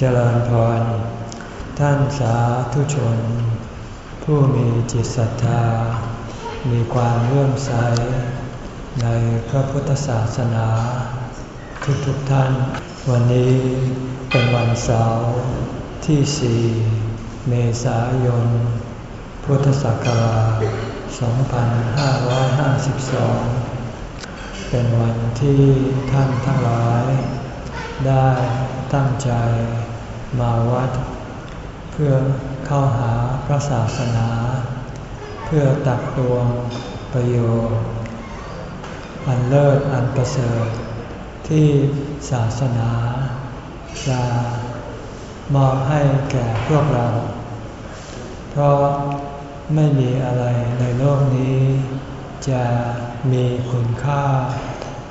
เจริญพร ท่านสาธุชน ผู้มีจิตศรัทธา มีความเลื่อมใส ในพระพุทธศาสนา ทุกๆทท่าน วันนี้เป็นวันเสาร์ที่สี่เมษายน พุทธศักราช 2552 เป็นวันที่ท่านทั้งหลาย ได้ตั้งใจ มาวัด เพื่อเข้าหาพระศาสนา เพื่อตักตวงประโยชน์อันเลิศอันประเสริฐ ที่ศาสนา จะมอบให้แก่พวกเรา เพราะไม่มีอะไรในโลกนี้ จะมีคุณค่า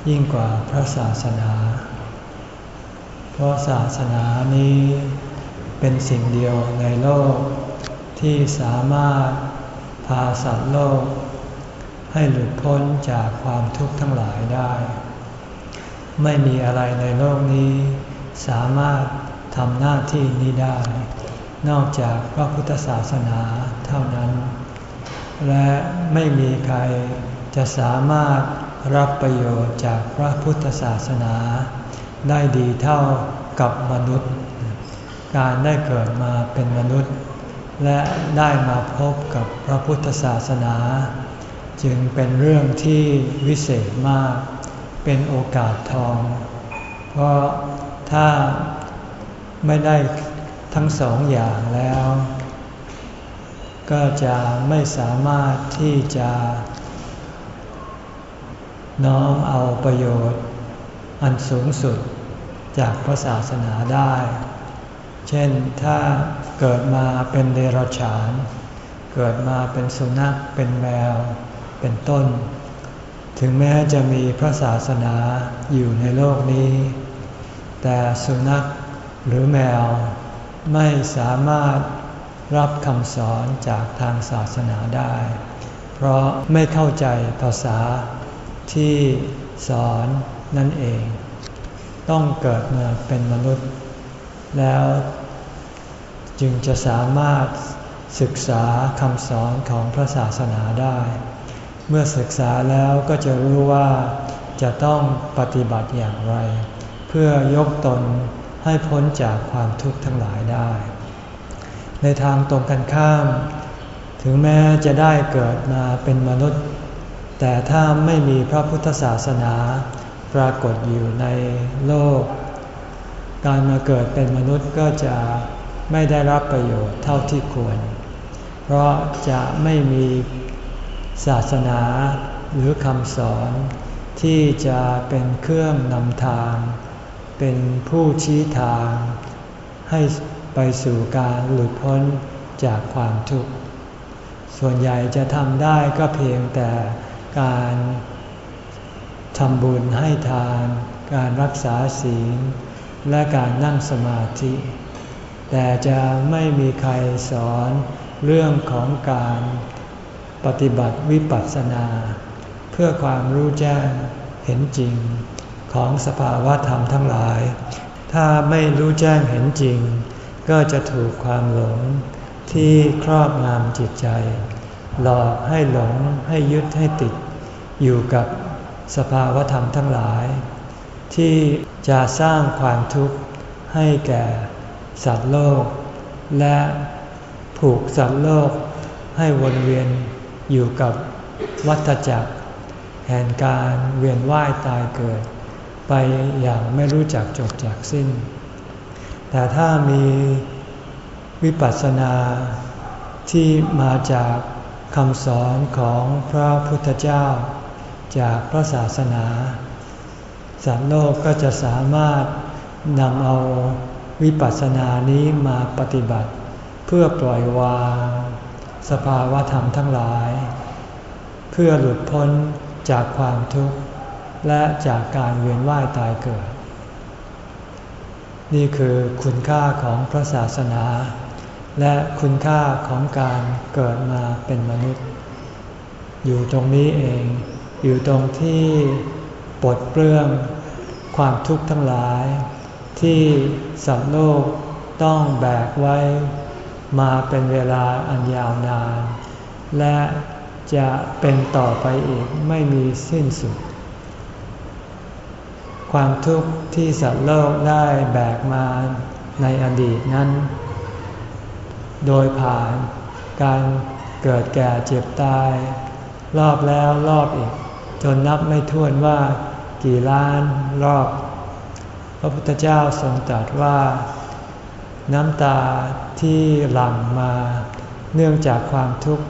ยิ่งกว่าพระศาสนา เพราะศาสนานี้เป็นสิ่งเดียวในโลก ที่สามารถพาสัตว์โลก ให้หลุดพ้นจากความทุกข์ทั้งหลายได้ ไม่มีอะไรในโลกนี้ สามารถทำหน้าที่นี้ได้ นอกจากพระพุทธศาสนาเท่านั้น และไม่มีใครจะสามารถรับประโยชน์จากพระพุทธศาสนา ได้ดีเท่ากับมนุษย์ การได้เกิดมาเป็นมนุษย์ และได้มาพบกับพระพุทธศาสนา จึงเป็นเรื่องที่วิเศษมาก เป็นโอกาสทอง เพราะถ้าไม่ได้ทั้งสองอย่างแล้ว ก็จะไม่สามารถที่จะน้อมเอาประโยชน์ อันสูงสุดจากพระศาสนาได้ เช่นถ้าเกิดมาเป็นเดรัจฉาน เกิดมาเป็นสุนัข เป็นแมว เป็นต้น ถึงแม้จะมีพระศาสนาอยู่ในโลกนี้ แต่สุนัขหรือแมวไม่สามารถรับคำสอนจากทางศาสนาได้ เพราะไม่เข้าใจภาษาที่สอน นั่นเอง ต้องเกิดมาเป็นมนุษย์ แล้วจึงจะสามารถศึกษาคำสอนของพระศาสนาได้ เมื่อศึกษาแล้วก็จะรู้ว่าจะต้องปฏิบัติอย่างไร เพื่อยกตนให้พ้นจากความทุกข์ทั้งหลายได้ ในทางตรงกันข้าม ถึงแม้จะได้เกิดมาเป็นมนุษย์ แต่ถ้าไม่มีพระพุทธศาสนา ปรากฏอยู่ในโลก การมาเกิดเป็นมนุษย์ก็จะไม่ได้รับประโยชน์เท่าที่ควร เพราะจะไม่มีศาสนาหรือคำสอน ที่จะเป็นเครื่องนำทาง เป็นผู้ชี้ทาง ให้ไปสู่การหลุดพ้นจากความทุกข์ ส่วนใหญ่จะทำได้ก็เพียงแต่การ ทำบุญให้ทาน การรักษาศีล และการนั่งสมาธิ แต่จะไม่มีใครสอนเรื่องของการปฏิบัติวิปัสสนา เพื่อความรู้แจ้งเห็นจริงของสภาวะธรรมทั้งหลาย ถ้าไม่รู้แจ้งเห็นจริง ก็จะถูกความหลงที่ครอบงำจิตใจ หลอกให้หลงให้ยึดให้ติด อยู่กับ สภาวธรรมทั้งหลาย ที่จะสร้างความทุกข์ให้แก่สัตว์โลก และผูกสัตว์โลกให้วนเวียนอยู่กับวัฏจักร แห่งการเวียนว่ายตายเกิด ไปอย่างไม่รู้จักจบจากสิ้น แต่ถ้ามีวิปัสสนาที่มาจากคำสอนของพระพุทธเจ้า จากพระศาสนา สัตว์โลกก็จะสามารถนำเอาวิปัสสนานี้มาปฏิบัติ เพื่อปล่อยวาง สภาวะธรรมทั้งหลาย เพื่อหลุดพ้นจากความทุกข์ และจากการเวียนว่ายตายเกิด นี่คือคุณค่าของพระศาสนา และคุณค่าของการเกิดมาเป็นมนุษย์ อยู่ตรงนี้เอง อยู่ตรงที่ปลดเปลื้องความทุกข์ทั้งหลาย ที่สัตว์โลกต้องแบกไว้ มาเป็นเวลาอันยาวนาน และจะเป็นต่อไปอีกไม่มีสิ้นสุด ความทุกข์ที่สัตว์โลกได้แบกมาในอดีตนั้น โดยผ่านการเกิดแก่เจ็บตาย รอบแล้วรอบอีก จนนับไม่ถ้วนว่ากี่ล้านรอบ พระพุทธเจ้าทรงตรัสว่า น้ำตาที่หลั่งมาเนื่องจากความทุกข์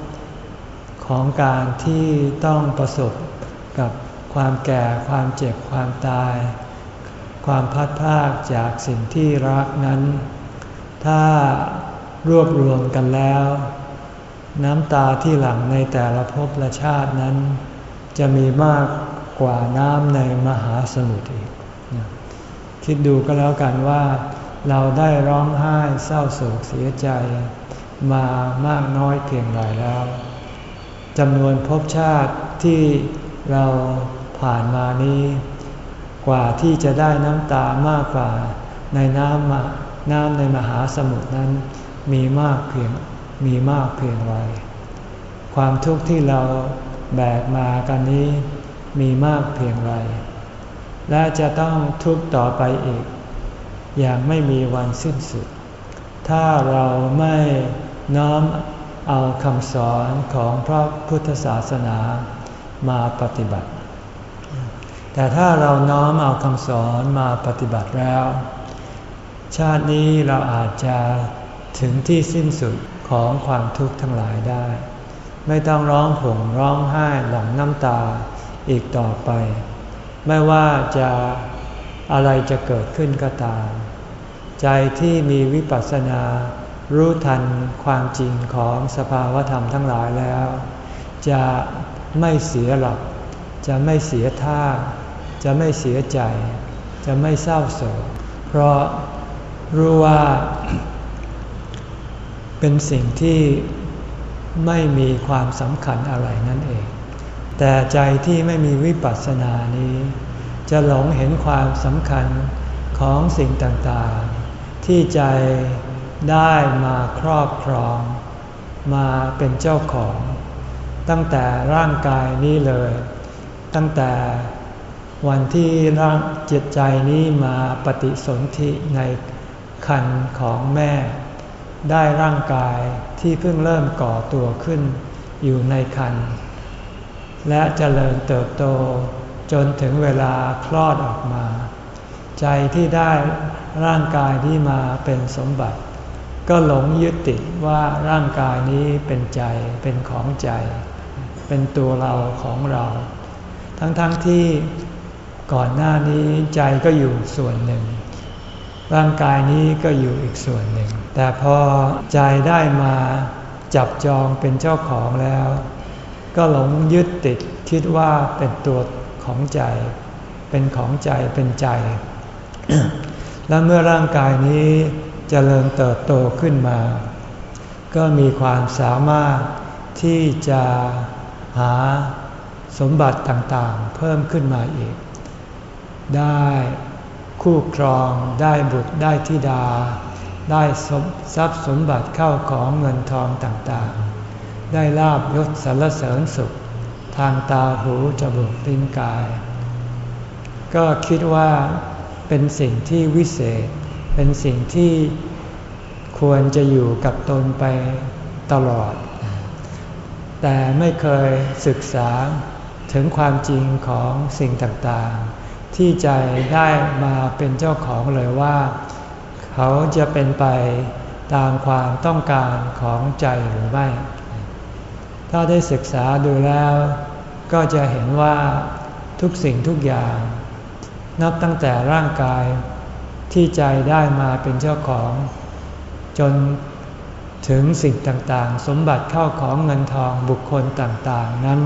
ของการที่ต้องประสบกับความแก่ความเจ็บความตาย ความพัดพากจากสิ่งที่รักนั้น ถ้ารวบรวมกันแล้ว น้ำตาที่หลั่งในแต่ละภพละชาตินั้น จะมีมากกว่าน้ำในมหาสมุทรอีก คิดดูก็แล้วกันว่า เราได้ร้องไห้เศร้าโศกเสียใจ มามากน้อยเพียงไรแล้วจำนวนภพชาติที่เราผ่านมานี้ กว่าที่จะได้น้ำตามากกว่าในน้ำน้ำในมหาสมุทรนั้นมีมากเพียงมีมากเพียงไรความทุกข์ที่เรา แบกมากันนี้มีมากเพียงไร และจะต้องทุกต่อไปอีก อย่างไม่มีวันสิ้นสุด ถ้าเราไม่น้อมเอาคำสอนของพระพุทธศาสนามาปฏิบัติ แต่ถ้าเราน้อมเอาคำสอนมาปฏิบัติแล้ว ชาตินี้เราอาจจะถึงที่สิ้นสุดของความทุกข์ทั้งหลายได้ ไม่ต้องร้องห่มร้องไห้หลั่งน้ำตาอีกต่อไป ไม่ว่าจะอะไรจะเกิดขึ้นก็ตาม ใจที่มีวิปัสสนา รู้ทันความจริงของสภาวธรรมทั้งหลายแล้ว จะไม่เสียหลัก จะไม่เสียท่า จะไม่เสียใจ จะไม่เศร้าโศก เพราะรู้ว่า เป็นสิ่งที่ ไม่มีความสำคัญอะไรนั่นเอง แต่ใจที่ไม่มีวิปัสสนานี้ จะหลงเห็นความสำคัญของสิ่งต่างๆ ที่ใจได้มาครอบครอง มาเป็นเจ้าของ ตั้งแต่ร่างกายนี้เลย ตั้งแต่วันที่ร่างจิตใจนี้มาปฏิสนธิในคันของแม่ ได้ร่างกายที่เพิ่งเริ่มก่อตัวขึ้นอยู่ในคันและเจริญเติบโตจนถึงเวลาคลอดออกมา ใจที่ได้ร่างกายที่มาเป็นสมบัติ ก็หลงยึดติดว่าร่างกายนี้เป็นใจเป็นของใจ เป็นตัวเราของเรา ทั้งๆทที่ก่อนหน้านี้ใจก็อยู่ส่วนหนึ่ง ร่างกายนี้ก็อยู่อีกส่วนหนึ่ง แต่พอใจได้มาจับจองเป็นเจ้าของแล้ว ก็หลงยึดติดคิดว่าเป็นตัวของใจ เป็นของใจเป็นใจ และเมื่อร่างกายนี้จเจริญเติบโตขึ้นมา ก็มีความสามารถที่จะหาสมบัติต่างๆ เพิ่มขึ้นมาอีก ได้ คู่ครองได้บุตรได้ธิดา ได้ทรัพย์สมบัติเข้าของเงินทองต่างๆ ได้ลาบยศสรรเสริญสุข ทางตาหูจมูกลิ้นกาย ก็คิดว่าเป็นสิ่งที่วิเศษ เป็นสิ่งที่ควรจะอยู่กับตนไปตลอด แต่ไม่เคยศึกษาถึงความจริงของสิ่งต่างๆ ที่ใจได้มาเป็นเจ้าของเลยว่า เขาจะเป็นไปตามความต้องการของใจหรือไม่ ถ้าได้ศึกษาดูแล้ว ก็จะเห็นว่าทุกสิ่งทุกอย่าง นับตั้งแต่ร่างกายที่ใจได้มาเป็นเจ้าของ จนถึงสิ่งต่างๆ สมบัติเข้าของเงินทองบุคคลต่างๆ นั้น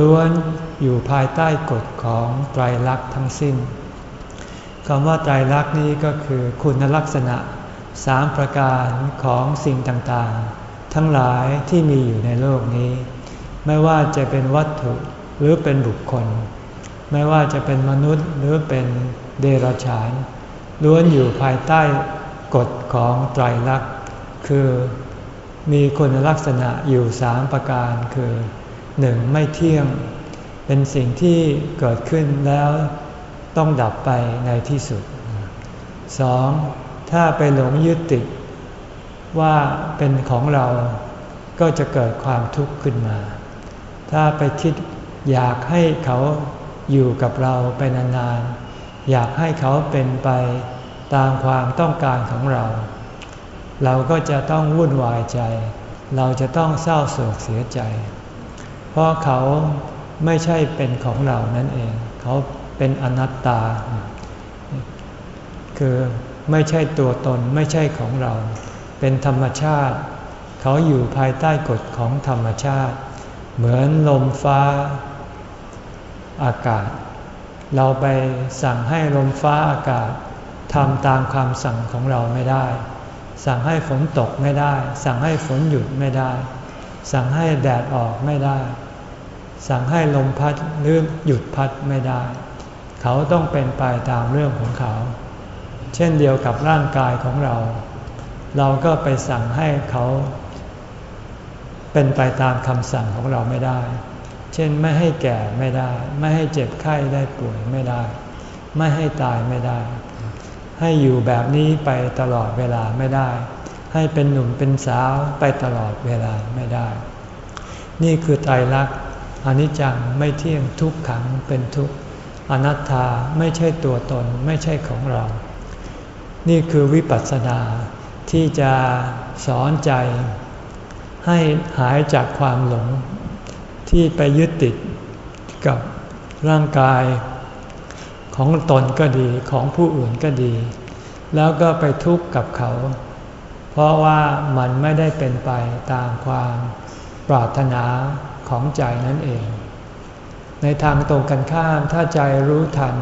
ล้วนอยู่ภายใต้กฎของไตรลักษณ์ทั้งสิ้นคำว่าไตรลักษณ์นี้ก็คือคุณลักษณะสามประการของสิ่งต่างๆ ทั้งหลายที่มีอยู่ในโลกนี้ ไม่ว่าจะเป็นวัตถุหรือเป็นบุคคล ไม่ว่าจะเป็นมนุษย์หรือเป็นเดรัจฉานล้วนอยู่ภายใต้กฎของไตรลักษณ์คือมีคุณลักษณะอยู่สามประการคือ หนึ่งไม่เที่ยง เป็นสิ่งที่เกิดขึ้นแล้วต้องดับไปในที่สุดสองถ้าไปหลงยึดติดว่าเป็นของเราก็จะเกิดความทุกข์ขึ้นมา ถ้าไปคิดอยากให้เขาอยู่กับเราไปนานๆ อยากให้เขาเป็นไปตามความต้องการของเรา เราก็จะต้องวุ่นวายใจ เราจะต้องเศร้าโศกเสียใจ เพราะเขาไม่ใช่เป็นของเรานั่นเอง เขาเป็นอนัตตา คือไม่ใช่ตัวตนไม่ใช่ของเรา เป็นธรรมชาติ เขาอยู่ภายใต้กฎของธรรมชาติ เหมือนลมฟ้าอากาศ เราไปสั่งให้ลมฟ้าอากาศทำตามความสั่งของเราไม่ได้ สั่งให้ฝนตกไม่ได้ สั่งให้ฝนหยุดไม่ได้ สั่งให้แดดออกไม่ได้ สั่งให้ลมพัดหรือหยุดพัดไม่ได้ เขาต้องเป็นไปตามเรื่องของเขา เช่นเดียวกับร่างกายของเรา เราก็ไปสั่งให้เขา เป็นไปตามคำสั่งของเราไม่ได้ เช่นไม่ให้แก่ไม่ได้ ไม่ให้เจ็บไข้ได้ป่วยไม่ได้ ไม่ให้ตายไม่ได้ ให้อยู่แบบนี้ไปตลอดเวลาไม่ได้ ให้เป็นหนุ่มเป็นสาวไปตลอดเวลาไม่ได้ นี่คือไตรลักษณ อนิจจังไม่เที่ยงทุกขังเป็นทุกข์อนัตตาไม่ใช่ตัวตนไม่ใช่ของเรา นี่คือวิปัสสนาที่จะสอนใจ ให้หายจากความหลง ที่ไปยึดติดกับร่างกายของตนก็ดีของผู้อื่นก็ดี แล้วก็ไปทุกข์กับเขา เพราะว่ามันไม่ได้เป็นไปตามความปรารถนา ของใจนั่นเอง ในทางตรงกันข้ามถ้าใจรู้ทัน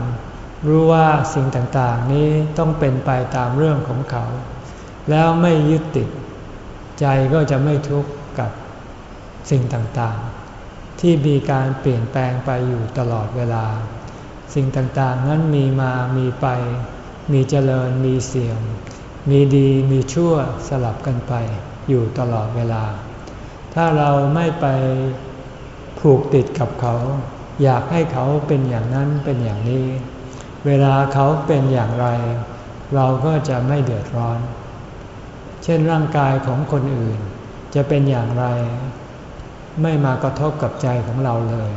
รู้ว่าสิ่งต่างๆนี้ต้องเป็นไปตามเรื่องของเขา แล้วไม่ยึดติด ใจก็จะไม่ทุกข์กับสิ่งต่างๆ ที่มีการเปลี่ยนแปลงไปอยู่ตลอดเวลา สิ่งต่างๆนั้นมีมามีไป มีเจริญมีเสี่ยงมีดีมีชั่วสลับกันไปอยู่ตลอดเวลา ถ้าเราไม่ไป ผูกติดกับเขา อยากให้เขาเป็นอย่างนั้นเป็นอย่างนี้ เวลาเขาเป็นอย่างไร เราก็จะไม่เดือดร้อน เช่นร่างกายของคนอื่น จะเป็นอย่างไร ไม่มากระทบกับใจของเราเลย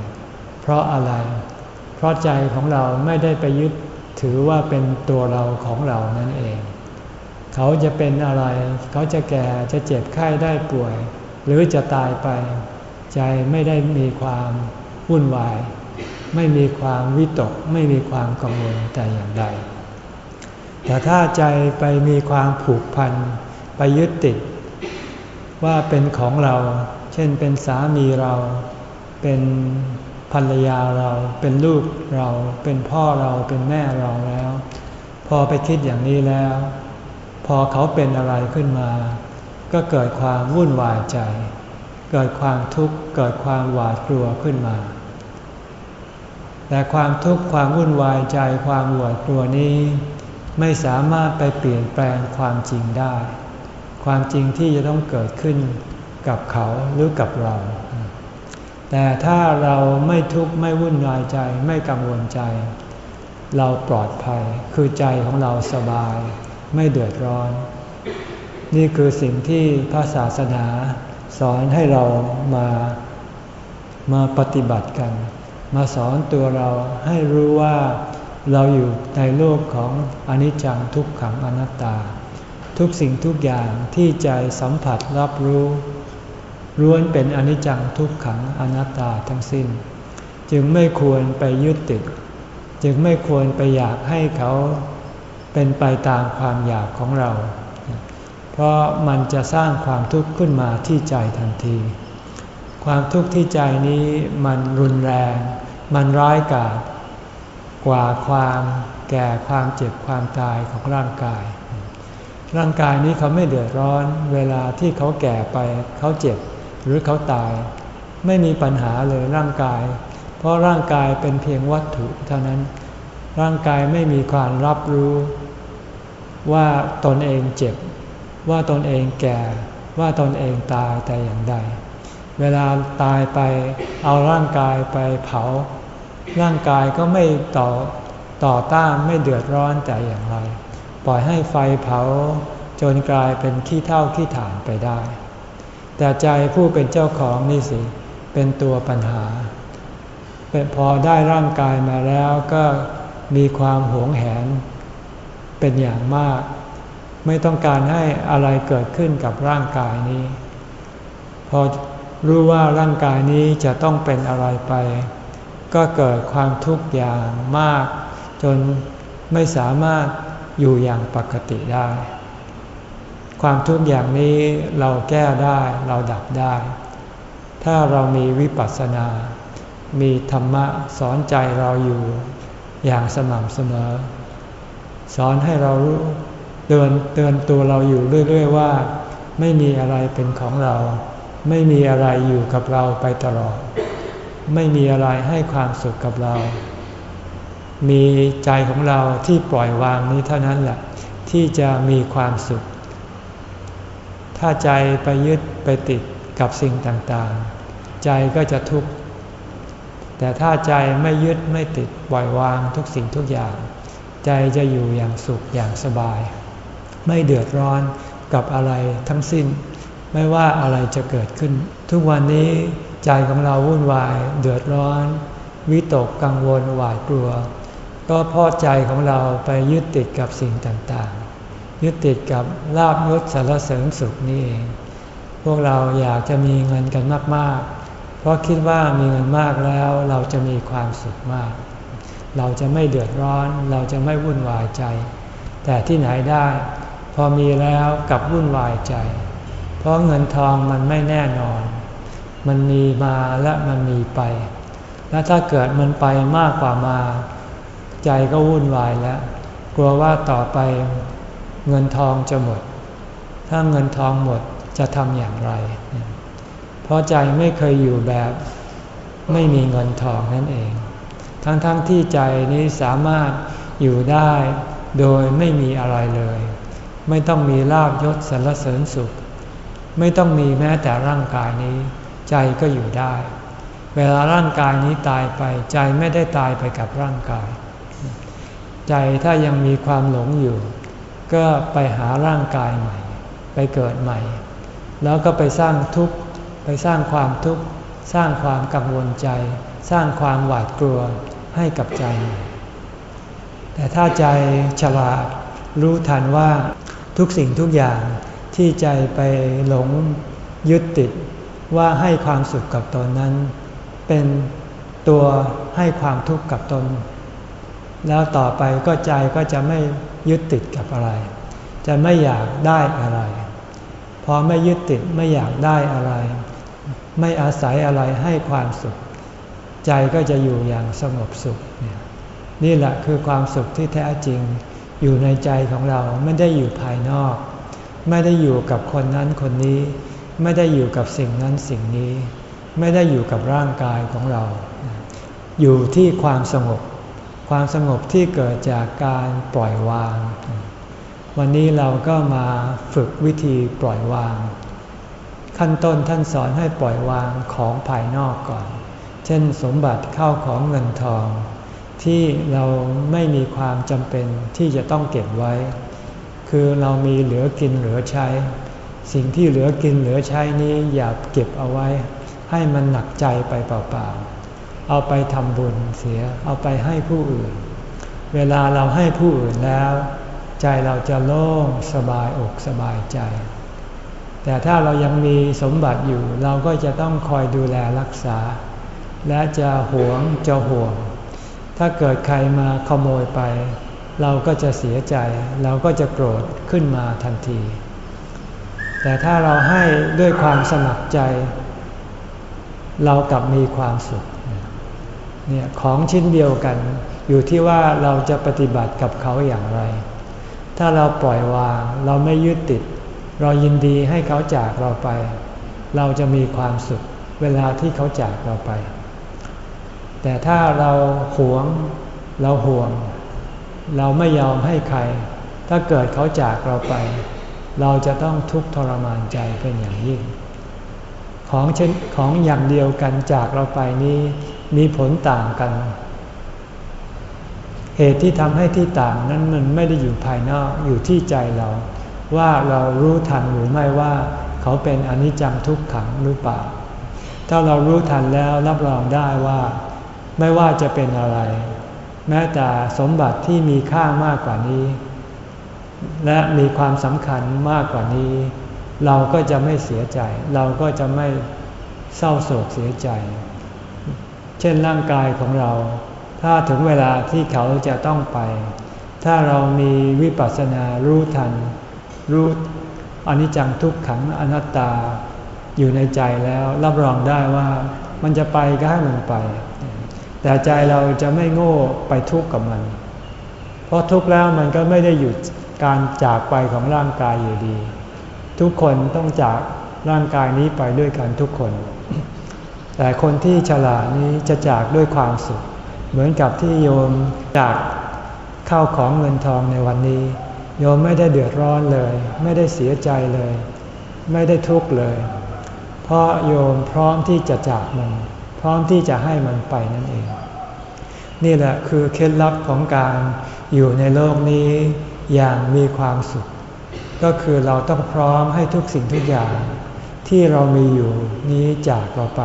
เพราะอะไร เพราะใจของเราไม่ได้ไปยึดถือว่าเป็นตัวเราของเรานั่นเอง เขาจะเป็นอะไร เขาจะแก่จะเจ็บไข้ได้ป่วย หรือจะตายไป ใจไม่ได้มีความวุ่นวาย ไม่มีความวิตก ไม่มีความกังวลแต่อย่างใด แต่ถ้าใจไปมีความผูกพัน ไปยึดติด ว่าเป็นของเรา เช่นเป็นสามีเรา เป็นภรรยาเรา เป็นลูกเรา เป็นพ่อเรา เป็นแม่เราแล้ว พอไปคิดอย่างนี้แล้ว พอเขาเป็นอะไรขึ้นมา ก็เกิดความวุ่นวายใจ เกิดความทุกข์เกิดความหวาดกลัวขึ้นมา แต่ความทุกข์ความวุ่นวายใจความหวาดกลัวนี้ ไม่สามารถไปเปลี่ยนแปลงความจริงได้ ความจริงที่จะต้องเกิดขึ้นกับเขาหรือกับเรา แต่ถ้าเราไม่ทุกข์ไม่วุ่นวายใจไม่กังวลใจ เราปลอดภัยคือใจของเราสบาย ไม่เดือดร้อน นี่คือสิ่งที่พระศาสนา สอนให้เรามามาปฏิบัติกัน มาสอนตัวเราให้รู้ว่าเราอยู่ในโลกของอนิจจังทุกขังอนัตตา ทุกสิ่งทุกอย่างที่ใจสัมผัสรับรู้ล้วนเป็นอนิจจังทุกขังอนัตตาทั้งสิ้น จึงไม่ควรไปยึดติด จึงไม่ควรไปอยากให้เขาเป็นไปตามความอยากของเรา เพราะมันจะสร้างความทุกข์ขึ้นมาที่ใจทันที ความทุกข์ที่ใจนี้มันรุนแรง มันร้ายกาจกว่าความแก่ความเจ็บความตายของร่างกาย ร่างกายนี้เขาไม่เดือดร้อน เวลาที่เขาแก่ไปเขาเจ็บหรือเขาตาย ไม่มีปัญหาเลยร่างกาย เพราะร่างกายเป็นเพียงวัตถุเท่านั้น ร่างกายไม่มีความรับรู้ว่าตนเองเจ็บ ว่าตนเองแก่ ว่าตนเองตายแต่อย่างใด เวลาตายไปเอาร่างกายไปเผา ร่างกายก็ไม่ต่อต่อต้านไม่เดือดร้อนแต่อย่างไร ปล่อยให้ไฟเผาจนกลายเป็นขี้เท่าขี้ฐานไปได้ แต่ใจผู้เป็นเจ้าของนี่สิ เป็นตัวปัญหาพอได้ร่างกายมาแล้วก็มีความหวงแหน เป็นอย่างมาก ไม่ต้องการให้อะไรเกิดขึ้นกับร่างกายนี้ พอรู้ว่าร่างกายนี้จะต้องเป็นอะไรไป ก็เกิดความทุกข์อย่างมาก จนไม่สามารถอยู่อย่างปกติได้ ความทุกข์อย่างนี้เราแก้ได้เราดับได้ ถ้าเรามีวิปัสสนา มีธรรมะสอนใจเราอยู่อย่างสม่ำเสมอ สอนให้เรารู้ เตือนเตือนตัวเราอยู่เรื่อย ๆ ว่า ไม่มีอะไรเป็นของเรา ไม่มีอะไรอยู่กับเราไปตลอด ไม่มีอะไรให้ความสุขกับเรา มีใจของเราที่ปล่อยวางนี้เท่านั้นแหละที่จะมีความสุข ถ้าใจไปยึดไปติดกับสิ่งต่างๆ ใจก็จะทุกข์ แต่ถ้าใจไม่ยึดไม่ติดปล่อยวางทุกสิ่งทุกอย่าง ใจจะอยู่อย่างสุขอย่างสบาย ไม่เดือดร้อนกับอะไรทั้งสิ้น ไม่ว่าอะไรจะเกิดขึ้น ทุกวันนี้ใจของเราวุ่นวายเดือดร้อน วิตกกังวลหวาดกลัว ก็พราะใจของเราไปยึดติดกับสิ่งต่างๆ ยึดติดกับลาบยศสารเสริญสุขนี่เอง พวกเราอยากจะมีเงินกันมากๆ เพราะคิดว่ามีเงินมากแล้วเราจะมีความสุขมาก เราจะไม่เดือดร้อน เราจะไม่วุ่นวายใจ แต่ที่ไหนได้ พอมีแล้วกับวุ่นวายใจ เพราะเงินทองมันไม่แน่นอน มันมีมาและมันมีไป และถ้าเกิดมันไปมากกว่ามา ใจก็วุ่นวายแล้ว กลัวว่าต่อไปเงินทองจะหมด ถ้าเงินทองหมดจะทำอย่างไร เพราะใจไม่เคยอยู่แบบไม่มีเงินทองนั่นเอง ทั้งๆทที่ใจนี้สามารถอยู่ได้โดยไม่มีอะไรเลย ไม่ต้องมีลาบยศสรรเสริญสุข ไม่ต้องมีแม้แต่ร่างกายนี้ ใจก็อยู่ได้ เวลาร่างกายนี้ตายไป ใจไม่ได้ตายไปกับร่างกาย ใจถ้ายังมีความหลงอยู่ ก็ไปหาร่างกายใหม่ ไปเกิดใหม่ แล้วก็ไปสร้างทุกข์ไปสร้างความทุกข์สร้างความกังวลใจ สร้างความหวาดกลัวให้กับใจ แต่ถ้าใจฉลาดรู้ทันว่า ทุกสิ่งทุกอย่างที่ใจไปหลงยึดติดว่าให้ความสุขกับตนนั้น เป็นตัวให้ความทุกข์กับตน แล้วต่อไปก็ใจก็จะไม่ยึดติดกับอะไร จะไม่อยากได้อะไร พอไม่ยึดติดไม่อยากได้อะไร ไม่อาศัยอะไรให้ความสุข ใจก็จะอยู่อย่างสงบสุข นี่แหละคือความสุขที่แท้จริง อยู่ในใจของเราไม่ได้อยู่ภายนอก ไม่ได้อยู่กับคนนั้นคนนี้ ไม่ได้อยู่กับสิ่งนั้นสิ่งนี้ ไม่ได้อยู่กับร่างกายของเรา อยู่ที่ความสงบ ความสงบที่เกิดจากการปล่อยวาง วันนี้เราก็มาฝึกวิธีปล่อยวาง ขั้นต้นท่านสอนให้ปล่อยวางของภายนอกก่อน เช่นสมบัติเข้าของเงินทอง ที่เราไม่มีความจำเป็นที่จะต้องเก็บไว้ คือเรามีเหลือกินเหลือใช้ สิ่งที่เหลือกินเหลือใช้นี้อย่าเก็บเอาไว้ ให้มันหนักใจไปเปล่าๆ เอาไปทำบุญเสีย เอาไปให้ผู้อื่น เวลาเราให้ผู้อื่นแล้ว ใจเราจะโล่งสบายอกสบายใจ แต่ถ้าเรายังมีสมบัติอยู่ เราก็จะต้องคอยดูแลรักษา และจะหวงจะห่วง ถ้าเกิดใครมาขโมยไป เราก็จะเสียใจ เราก็จะโกรธขึ้นมาทันที แต่ถ้าเราให้ด้วยความสมัครใจ เรากลับมีความสุขเนี่ยของชิ้นเดียวกัน อยู่ที่ว่าเราจะปฏิบัติกับเขาอย่างไร ถ้าเราปล่อยวาง เราไม่ยึดติด เรายินดีให้เขาจากเราไป เราจะมีความสุข เวลาที่เขาจากเราไป แต่ถ้าเราหวงเราห่วง เราไม่ยอมให้ใคร ถ้าเกิดเขาจากเราไป เราจะต้องทุกข์ทรมานใจเป็นอย่างยิ่ง ของเช่นของอย่างเดียวกันจากเราไปนี้มีผลต่างกัน เหตุที่ทำให้ที่ต่างนั้นมันไม่ได้อยู่ภายนอกอยู่ที่ใจเรา ว่าเรารู้ทันหรือไม่ว่า เขาเป็นอนิจจังทุกขังหรือเปล่า ถ้าเรารู้ทันแล้วรับรองได้ว่า ไม่ว่าจะเป็นอะไร แม้แต่สมบัติที่มีค่ามากกว่านี้ และมีความสำคัญมากกว่านี้ เราก็จะไม่เสียใจ เราก็จะไม่เศร้าโศกเสียใจ เช่นร่างกายของเรา ถ้าถึงเวลาที่เขาจะต้องไป ถ้าเรามีวิปัสสนารู้ทัน รู้อนิจจังทุกขังอนัตตาอยู่ในใจแล้วรับรองได้ว่ามันจะไปก็ให้มันไป แต่ใจเราจะไม่โง่ไปทุกข์กับมัน เพราะทุกข์แล้วมันก็ไม่ได้หยุดการจากไปของร่างกายอยู่ดี ทุกคนต้องจากร่างกายนี้ไปด้วยกันทุกคน แต่คนที่ฉลาดนี้จะจากด้วยความสุข เหมือนกับที่โยมจากข้าวของเงินทองในวันนี้ โยมไม่ได้เดือดร้อนเลย ไม่ได้เสียใจเลย ไม่ได้ทุกข์เลย เพราะโยมพร้อมที่จะจากมัน พร้อมที่จะให้มันไปนั่นเอง นี่แหละคือเคล็ดลับของการอยู่ในโลกนี้อย่างมีความสุข ก็คือเราต้องพร้อมให้ทุกสิ่งทุกอย่าง ที่เรามีอยู่นี้จากเราไป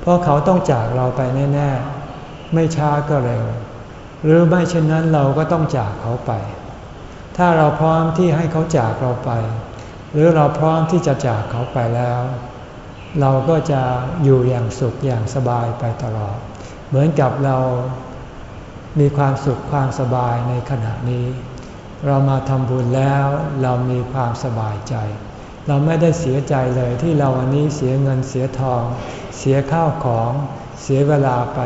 เพราะเขาต้องจากเราไปแน่ๆ ไม่ช้าก็เร็ว หรือไม่เช่นนั้นเราก็ต้องจากเขาไป ถ้าเราพร้อมที่ให้เขาจากเราไป หรือเราพร้อมที่จะจากเขาไปแล้ว เราก็จะอยู่อย่างสุขอย่างสบายไปตลอด เหมือนกับเรามีความสุขความสบายในขณะนี้ เรามาทำบุญแล้วเรามีความสบายใจ เราไม่ได้เสียใจเลยที่เราวันนี้เสียเงินเสียทอง เสียข้าวของเสียเวลาไป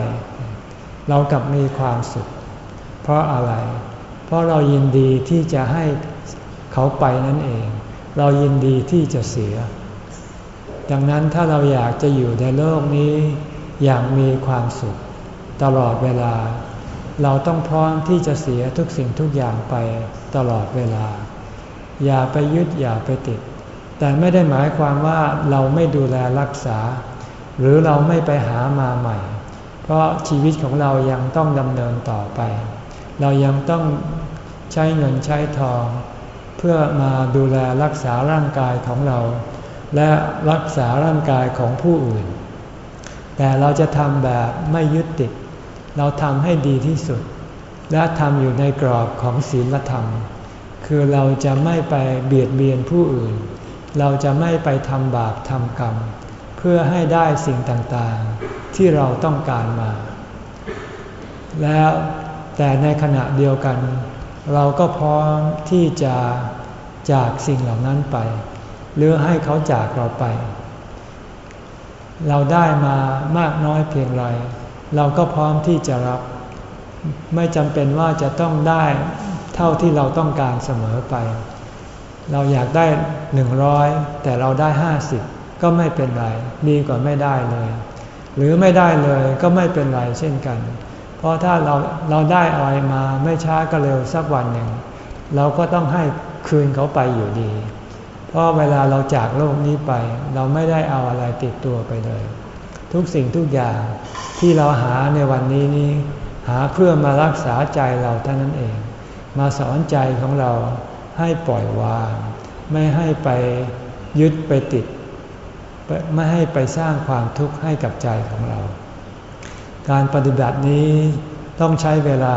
เรากลับมีความสุข เพราะอะไร เพราะเรายินดีที่จะให้เขาไปนั่นเอง เรายินดีที่จะเสีย ดังนั้นถ้าเราอยากจะอยู่ในโลกนี้ อย่างมีความสุข ตลอดเวลา เราต้องพร้อมที่จะเสียทุกสิ่งทุกอย่างไปตลอดเวลา อย่าไปยึดอย่าไปติด แต่ไม่ได้หมายความว่าเราไม่ดูแลรักษา หรือเราไม่ไปหามาใหม่ เพราะชีวิตของเรายังต้องดำเนินต่อไป เรายังต้องใช้เงินใช้ทอง เพื่อมาดูแลรักษาร่างกายของเรา และรักษาร่างกายของผู้อื่น แต่เราจะทำแบบไม่ยึดติด เราทำให้ดีที่สุด และทำอยู่ในกรอบของศีลธรรม คือเราจะไม่ไปเบียดเบียนผู้อื่น เราจะไม่ไปทำบาปทำกรรม เพื่อให้ได้สิ่งต่างๆ ที่เราต้องการมา แล้วแต่ในขณะเดียวกัน เราก็พร้อมที่จะจากสิ่งเหล่านั้นไป หรือให้เขาจากเราไป เราได้มามากน้อยเพียงไร เราก็พร้อมที่จะรับ ไม่จำเป็นว่าจะต้องได้เท่าที่เราต้องการเสมอไป เราอยากได้หนึ่งร้อยแต่เราได้ห้าสิบก็ไม่เป็นไร ดีกว่าไม่ได้เลย หรือไม่ได้เลยก็ไม่เป็นไรเช่นกัน เพราะถ้าเราเราได้อะไรมาไม่ช้าก็เร็วสักวันหนึ่ง เราก็ต้องให้คืนเขาไปอยู่ดี เพราะเวลาเราจากโลกนี้ไป เราไม่ได้เอาอะไรติดตัวไปเลย ทุกสิ่งทุกอย่างที่เราหาในวันนี้นี้หาเพื่อมารักษาใจเราเท่านั้นเอง มาสอนใจของเราให้ปล่อยวาง ไม่ให้ไปยึดไปติด ไม่ให้ไปสร้างความทุกข์ให้กับใจของเรา การปฏิบัตินี้ต้องใช้เวลา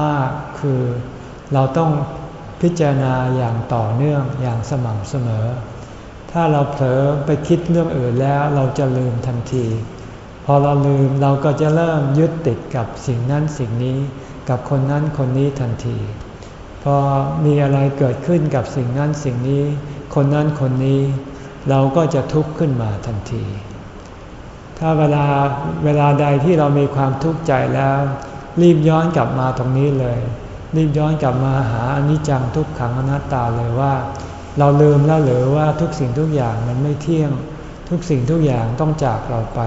มากคือเราต้อง พิจารณาอย่างต่อเนื่องอย่างสม่ำเสมอ ถ้าเราเผลอไปคิดเรื่องอื่นแล้วเราจะลืมทันที พอเราลืมเราก็จะเริ่มยึดติดกับสิ่งนั้นสิ่งนี้กับคนนั้นคนนี้ทันที พอมีอะไรเกิดขึ้นกับสิ่งนั้นสิ่งนี้ คนนั้นคนนี้ เราก็จะทุกข์ขึ้นมาทันที ถ้าเวลาเวลาใดที่เรามีความทุกข์ใจแล้ว รีบย้อนกลับมาตรงนี้เลย รีบย้อนกลับมาหาอนิจจังทุกขังอนัตตาเลยว่า เราลืมแล้วหรือว่าทุกสิ่งทุกอย่างมันไม่เที่ยง ทุกสิ่งทุกอย่างต้องจากเราไป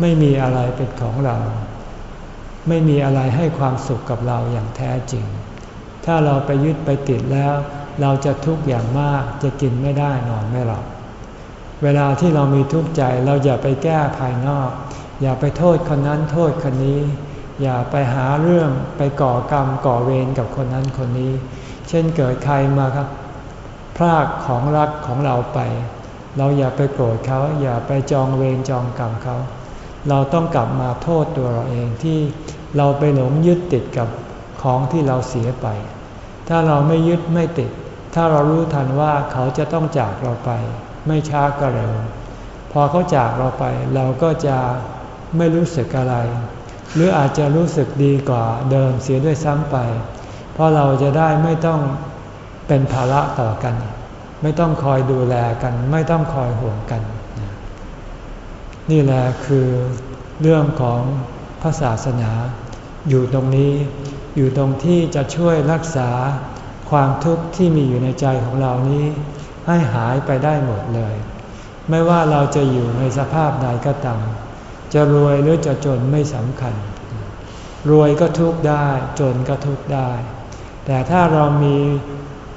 ไม่มีอะไรเป็นของเรา ไม่มีอะไรให้ความสุขกับเราอย่างแท้จริง ถ้าเราไปยึดไปติดแล้ว เราจะทุกข์อย่างมากจะกินไม่ได้นอนไม่หลับเวลาที่เรามีทุกข์ใจเราอย่าไปแก้ภายนอก อย่าไปโทษคนนั้นโทษคนนี้ อย่าไปหาเรื่องไปก่อกรรมก่อเวรกับคนนั้นคนนี้ เช่นเกิดใครมาครับพรากของรักของเราไป เราอย่าไปโกรธเขาอย่าไปจองเวรจองกรรมเขา เราต้องกลับมาโทษตัวเราเองที่เราไปหลงยึดติดกับของที่เราเสียไป ถ้าเราไม่ยึดไม่ติด ถ้าเรารู้ทันว่าเขาจะต้องจากเราไป ไม่ช้าก็เร็ว พอเขาจากเราไป เราก็จะไม่รู้สึกอะไร หรืออาจจะรู้สึกดีกว่าเดิมเสียด้วยซ้ำไป เพราะเราจะได้ไม่ต้องเป็นภาระต่อกัน ไม่ต้องคอยดูแลกัน ไม่ต้องคอยห่วงกัน นี่แหละคือเรื่องของพระศาสนา อยู่ตรงนี้ อยู่ตรงที่จะช่วยรักษาความทุกข์ที่มีอยู่ในใจของเรานี้ ให้หายไปได้หมดเลย ไม่ว่าเราจะอยู่ในสภาพใดก็ตาม จะรวยหรือจะจนไม่สำคัญ รวยก็ทุกข์ได้ จนก็ทุกข์ได้ แต่ถ้าเรามี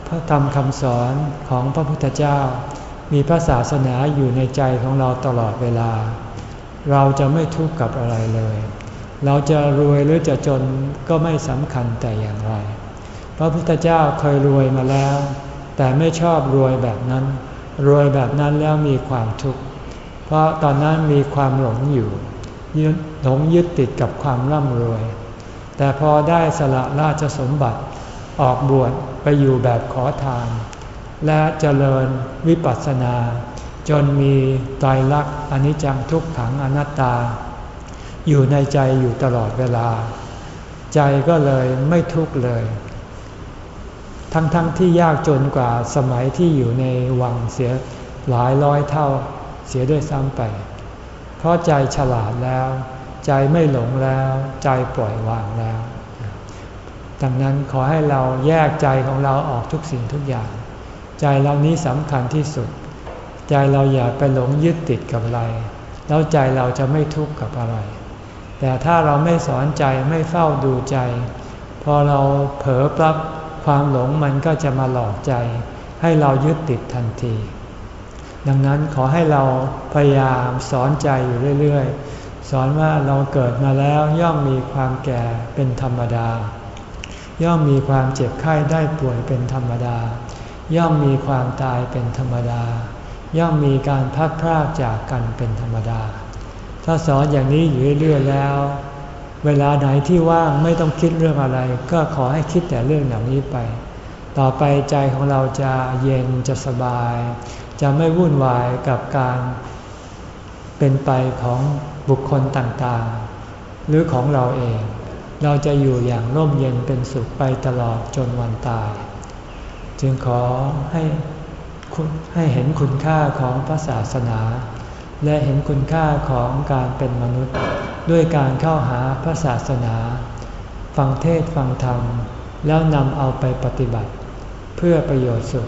พระธรรมคำสอนของพระพุทธเจ้า มีพระศาสนาอยู่ในใจของเราตลอดเวลา เราจะไม่ทุกข์กับอะไรเลย เราจะรวยหรือจะจนก็ไม่สำคัญแต่อย่างไร พระพุทธเจ้าเคยรวยมาแล้ว แต่ไม่ชอบรวยแบบนั้น รวยแบบนั้นแล้วมีความทุกข์ เพราะตอนนั้นมีความหลงอยู่หลงยึดติดกับความร่ำรวย แต่พอได้สละราชสมบัติออกบวชไปอยู่แบบขอทาน และเจริญวิปัสสนา จนมีตายรักอนิจจังทุกขังอนัตตา อยู่ในใจอยู่ตลอดเวลา ใจก็เลยไม่ทุกข์เลย ทั้งๆทที่ยากจนกว่าสมัยที่อยู่ในวังเสียหลายร้อยเท่า เสียด้วยซ้ำไป เพราะใจฉลาดแล้ว ใจไม่หลงแล้ว ใจปล่อยวางแล้ว ดังนั้นขอให้เราแยกใจของเราออกทุกสิ่งทุกอย่าง ใจเรานี้สำคัญที่สุด ใจเราอย่าไปหลงยึดติดกับอะไร แล้วใจเราจะไม่ทุกข์กับอะไร แต่ถ้าเราไม่สอนใจไม่เฝ้าดูใจ พอเราเผลอปรับความหลงมันก็จะมาหลอกใจ ให้เรายึดติดทันที ดังนั้นขอให้เราพยายามสอนใจอยู่เรื่อยๆ สอนว่าเราเกิดมาแล้วย่อมมีความแก่เป็นธรรมดา ย่อมมีความเจ็บไข้ได้ป่วยเป็นธรรมดา ย่อมมีความตายเป็นธรรมดา ย่อมมีการพัดพรากจากกันเป็นธรรมดา ถ้าสอนอย่างนี้อยู่เรื่อยๆแล้ว เวลาไหนที่ว่างไม่ต้องคิดเรื่องอะไร ก็ขอให้คิดแต่เรื่องอย่างนี้ไป ต่อไปใจของเราจะเย็นจะสบาย จะไม่วุ่นวายกับการเป็นไปของบุคคลต่างๆ หรือของเราเอง เราจะอยู่อย่างร่มเย็นเป็นสุขไปตลอดจนวันตาย จึงขอให้ให้เห็นคุณค่าของพระศาสนา และเห็นคุณค่าของการเป็นมนุษย์ ด้วยการเข้าหาพระศาสนา ฟังเทศฟังธรรม แล้วนำเอาไปปฏิบัติ เพื่อประโยชน์สุข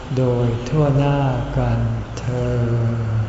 โดยทั่วหน้ากันเธอ